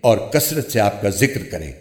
اور کثرت سے آپ کا ذکر کریں۔